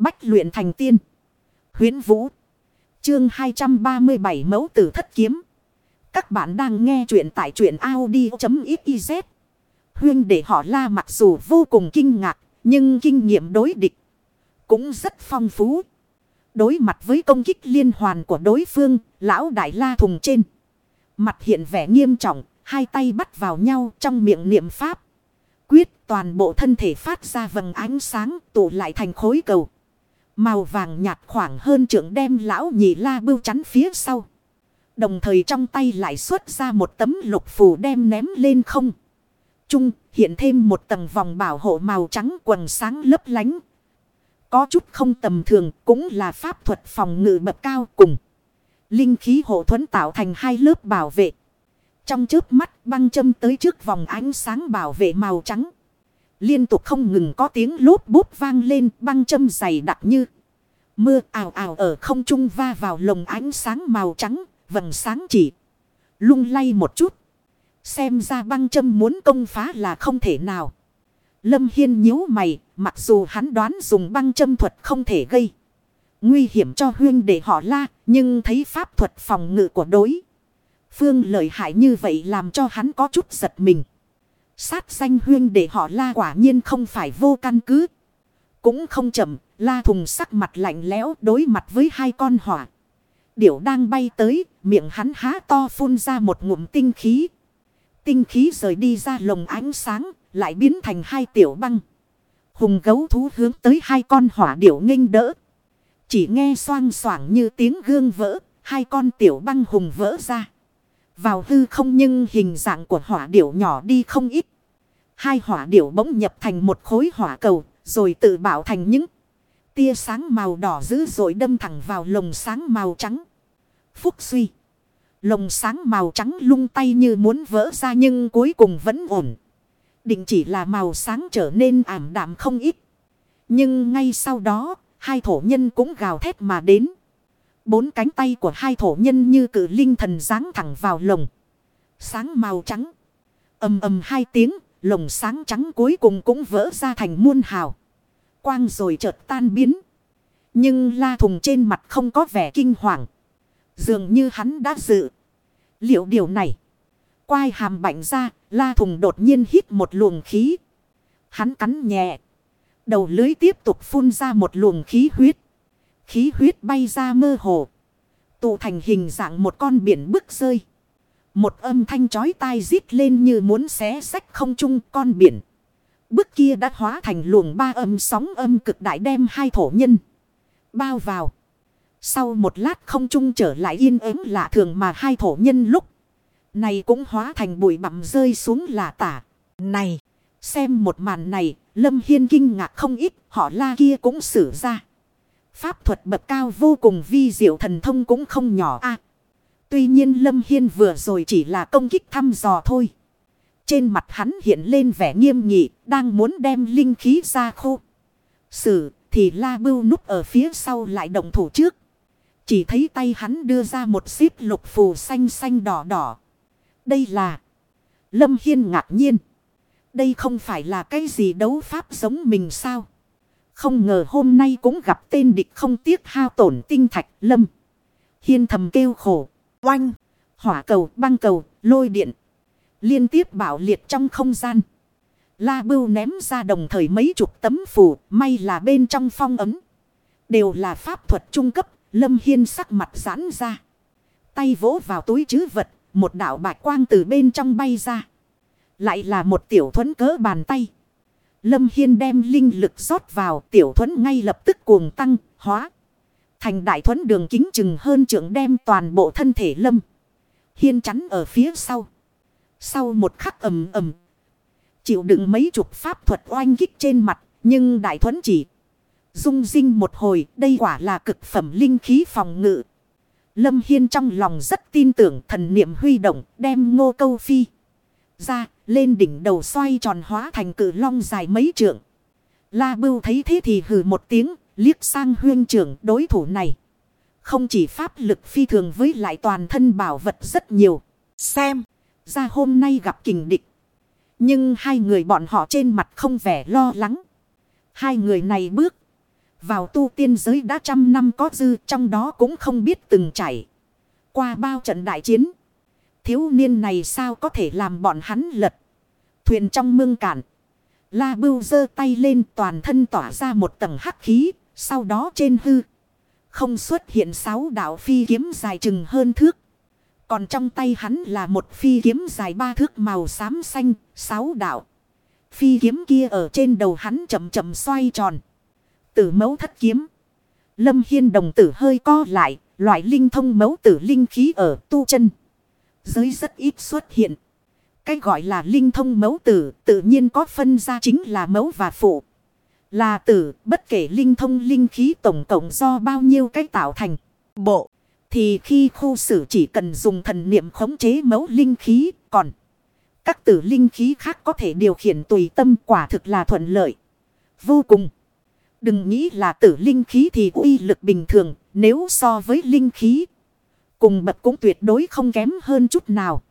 Bách luyện thành tiên. huyễn Vũ. Chương 237 mẫu tử thất kiếm. Các bạn đang nghe truyện tại truyện Audi.xyz. Huyên để họ la mặc dù vô cùng kinh ngạc. Nhưng kinh nghiệm đối địch. Cũng rất phong phú. Đối mặt với công kích liên hoàn của đối phương. Lão đại la thùng trên. Mặt hiện vẻ nghiêm trọng. Hai tay bắt vào nhau trong miệng niệm pháp. Quyết toàn bộ thân thể phát ra vầng ánh sáng tụ lại thành khối cầu. Màu vàng nhạt khoảng hơn trưởng đem lão nhị la bưu chắn phía sau. Đồng thời trong tay lại xuất ra một tấm lục phù đem ném lên không. Trung hiện thêm một tầng vòng bảo hộ màu trắng quần sáng lấp lánh. Có chút không tầm thường, cũng là pháp thuật phòng ngự bậc cao cùng. Linh khí hộ thuẫn tạo thành hai lớp bảo vệ. Trong trước mắt, băng châm tới trước vòng ánh sáng bảo vệ màu trắng. Liên tục không ngừng có tiếng lốp bút vang lên, băng châm dày đặc như. Mưa ảo ảo ở không trung va vào lồng ánh sáng màu trắng, vầng sáng chỉ. Lung lay một chút. Xem ra băng châm muốn công phá là không thể nào. Lâm Hiên nhíu mày, mặc dù hắn đoán dùng băng châm thuật không thể gây. Nguy hiểm cho huyên để họ la, nhưng thấy pháp thuật phòng ngự của đối. Phương lợi hại như vậy làm cho hắn có chút giật mình. Sát danh huyên để họ la quả nhiên không phải vô căn cứ. Cũng không chậm, la thùng sắc mặt lạnh lẽo đối mặt với hai con hỏa. Điểu đang bay tới, miệng hắn há to phun ra một ngụm tinh khí. Tinh khí rời đi ra lồng ánh sáng, lại biến thành hai tiểu băng. Hùng gấu thú hướng tới hai con hỏa điểu nghênh đỡ. Chỉ nghe xoang xoảng như tiếng gương vỡ, hai con tiểu băng hùng vỡ ra. Vào hư không nhưng hình dạng của hỏa điểu nhỏ đi không ít. Hai hỏa điểu bỗng nhập thành một khối hỏa cầu, rồi tự bảo thành những tia sáng màu đỏ dữ dội đâm thẳng vào lồng sáng màu trắng. Phúc suy. Lồng sáng màu trắng lung tay như muốn vỡ ra nhưng cuối cùng vẫn ổn. Định chỉ là màu sáng trở nên ảm đạm không ít. Nhưng ngay sau đó, hai thổ nhân cũng gào thét mà đến. Bốn cánh tay của hai thổ nhân như cử linh thần giáng thẳng vào lồng. Sáng màu trắng. ầm ầm hai tiếng, lồng sáng trắng cuối cùng cũng vỡ ra thành muôn hào. Quang rồi chợt tan biến. Nhưng la thùng trên mặt không có vẻ kinh hoàng. Dường như hắn đã dự. Liệu điều này. Quai hàm bạnh ra. La thùng đột nhiên hít một luồng khí. Hắn cắn nhẹ. Đầu lưới tiếp tục phun ra một luồng khí huyết. Khí huyết bay ra mơ hồ. Tụ thành hình dạng một con biển bức rơi. Một âm thanh chói tai rít lên như muốn xé sách không trung con biển. Bức kia đã hóa thành luồng ba âm sóng âm cực đại đem hai thổ nhân. Bao vào. Sau một lát không trung trở lại yên ắng lạ thường mà hai thổ nhân lúc. Này cũng hóa thành bụi bặm rơi xuống là tả. Này. Xem một màn này. Lâm Hiên kinh ngạc không ít. Họ la kia cũng xử ra. Pháp thuật bậc cao vô cùng vi diệu thần thông cũng không nhỏ a. tuy nhiên Lâm Hiên vừa rồi chỉ là công kích thăm dò thôi. Trên mặt hắn hiện lên vẻ nghiêm nghị, đang muốn đem linh khí ra khô. Sử, thì la bưu núp ở phía sau lại động thủ trước. Chỉ thấy tay hắn đưa ra một xíp lục phù xanh xanh đỏ đỏ. Đây là... Lâm Hiên ngạc nhiên. Đây không phải là cái gì đấu pháp giống mình sao? Không ngờ hôm nay cũng gặp tên địch không tiếc hao tổn tinh thạch lâm. Hiên thầm kêu khổ. Oanh. Hỏa cầu, băng cầu, lôi điện. Liên tiếp bảo liệt trong không gian. La bưu ném ra đồng thời mấy chục tấm phủ May là bên trong phong ấm. Đều là pháp thuật trung cấp. Lâm Hiên sắc mặt giãn ra. Tay vỗ vào túi chứ vật. Một đạo bạch quang từ bên trong bay ra. Lại là một tiểu thuẫn cỡ bàn tay. Lâm Hiên đem linh lực rót vào tiểu thuẫn ngay lập tức cuồng tăng, hóa. Thành đại thuẫn đường kính chừng hơn trưởng đem toàn bộ thân thể Lâm. Hiên chắn ở phía sau. Sau một khắc ầm ầm. Chịu đựng mấy chục pháp thuật oanh kích trên mặt. Nhưng đại thuẫn chỉ. Dung dinh một hồi. Đây quả là cực phẩm linh khí phòng ngự. Lâm Hiên trong lòng rất tin tưởng thần niệm huy động. Đem ngô câu phi. Ra lên đỉnh đầu xoay tròn hóa thành cự long dài mấy trượng. La bưu thấy thế thì hừ một tiếng, liếc sang huyên trưởng đối thủ này. Không chỉ pháp lực phi thường với lại toàn thân bảo vật rất nhiều. Xem, ra hôm nay gặp kình địch. Nhưng hai người bọn họ trên mặt không vẻ lo lắng. Hai người này bước Vào tu tiên giới đã trăm năm có dư, trong đó cũng không biết từng chảy. Qua bao trận đại chiến. Thiếu niên này sao có thể làm bọn hắn lật. Thuyền trong mương cạn. La bưu giơ tay lên, toàn thân tỏa ra một tầng hắc khí. Sau đó trên hư. Không xuất hiện sáu đạo phi kiếm dài chừng hơn thước. Còn trong tay hắn là một phi kiếm dài ba thước màu xám xanh. Sáu đạo. Phi kiếm kia ở trên đầu hắn chậm chậm xoay tròn. Tử mẫu thất kiếm. Lâm Hiên đồng tử hơi co lại. Loại linh thông mẫu tử linh khí ở tu chân. Giới rất ít xuất hiện. Cái gọi là linh thông mẫu tử tự nhiên có phân ra chính là mẫu và phụ. Là tử, bất kể linh thông linh khí tổng cộng do bao nhiêu cách tạo thành. Bộ. Thì khi khu xử chỉ cần dùng thần niệm khống chế mẫu linh khí, còn. Các tử linh khí khác có thể điều khiển tùy tâm, quả thực là thuận lợi. Vô cùng. Đừng nghĩ là tử linh khí thì uy lực bình thường, nếu so với linh khí. Cùng bậc cũng tuyệt đối không kém hơn chút nào.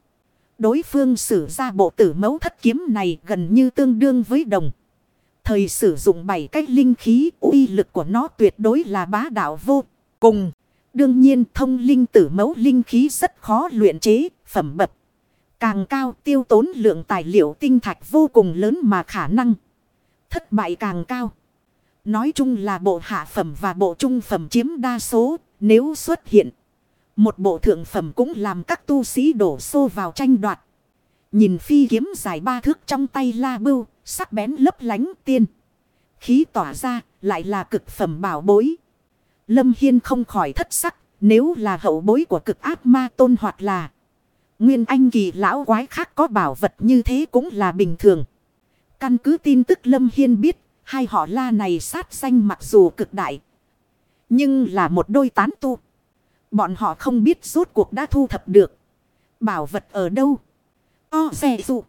Đối phương sử ra bộ tử mẫu thất kiếm này gần như tương đương với đồng. Thời sử dụng bảy cách linh khí, uy lực của nó tuyệt đối là bá đạo vô cùng. Đương nhiên thông linh tử mẫu linh khí rất khó luyện chế, phẩm bậc. Càng cao tiêu tốn lượng tài liệu tinh thạch vô cùng lớn mà khả năng. Thất bại càng cao. Nói chung là bộ hạ phẩm và bộ trung phẩm chiếm đa số. Nếu xuất hiện. Một bộ thượng phẩm cũng làm các tu sĩ đổ xô vào tranh đoạt. Nhìn phi kiếm dài ba thước trong tay la bưu. Sắc bén lấp lánh tiên. Khí tỏa ra lại là cực phẩm bảo bối. Lâm Hiên không khỏi thất sắc. Nếu là hậu bối của cực ác ma tôn hoặc là. Nguyên anh kỳ lão quái khác có bảo vật như thế cũng là bình thường. Căn cứ tin tức Lâm Hiên biết. Hai họ la này sát sanh mặc dù cực đại. Nhưng là một đôi tán tu. Bọn họ không biết rốt cuộc đã thu thập được. Bảo vật ở đâu. O xe dụ.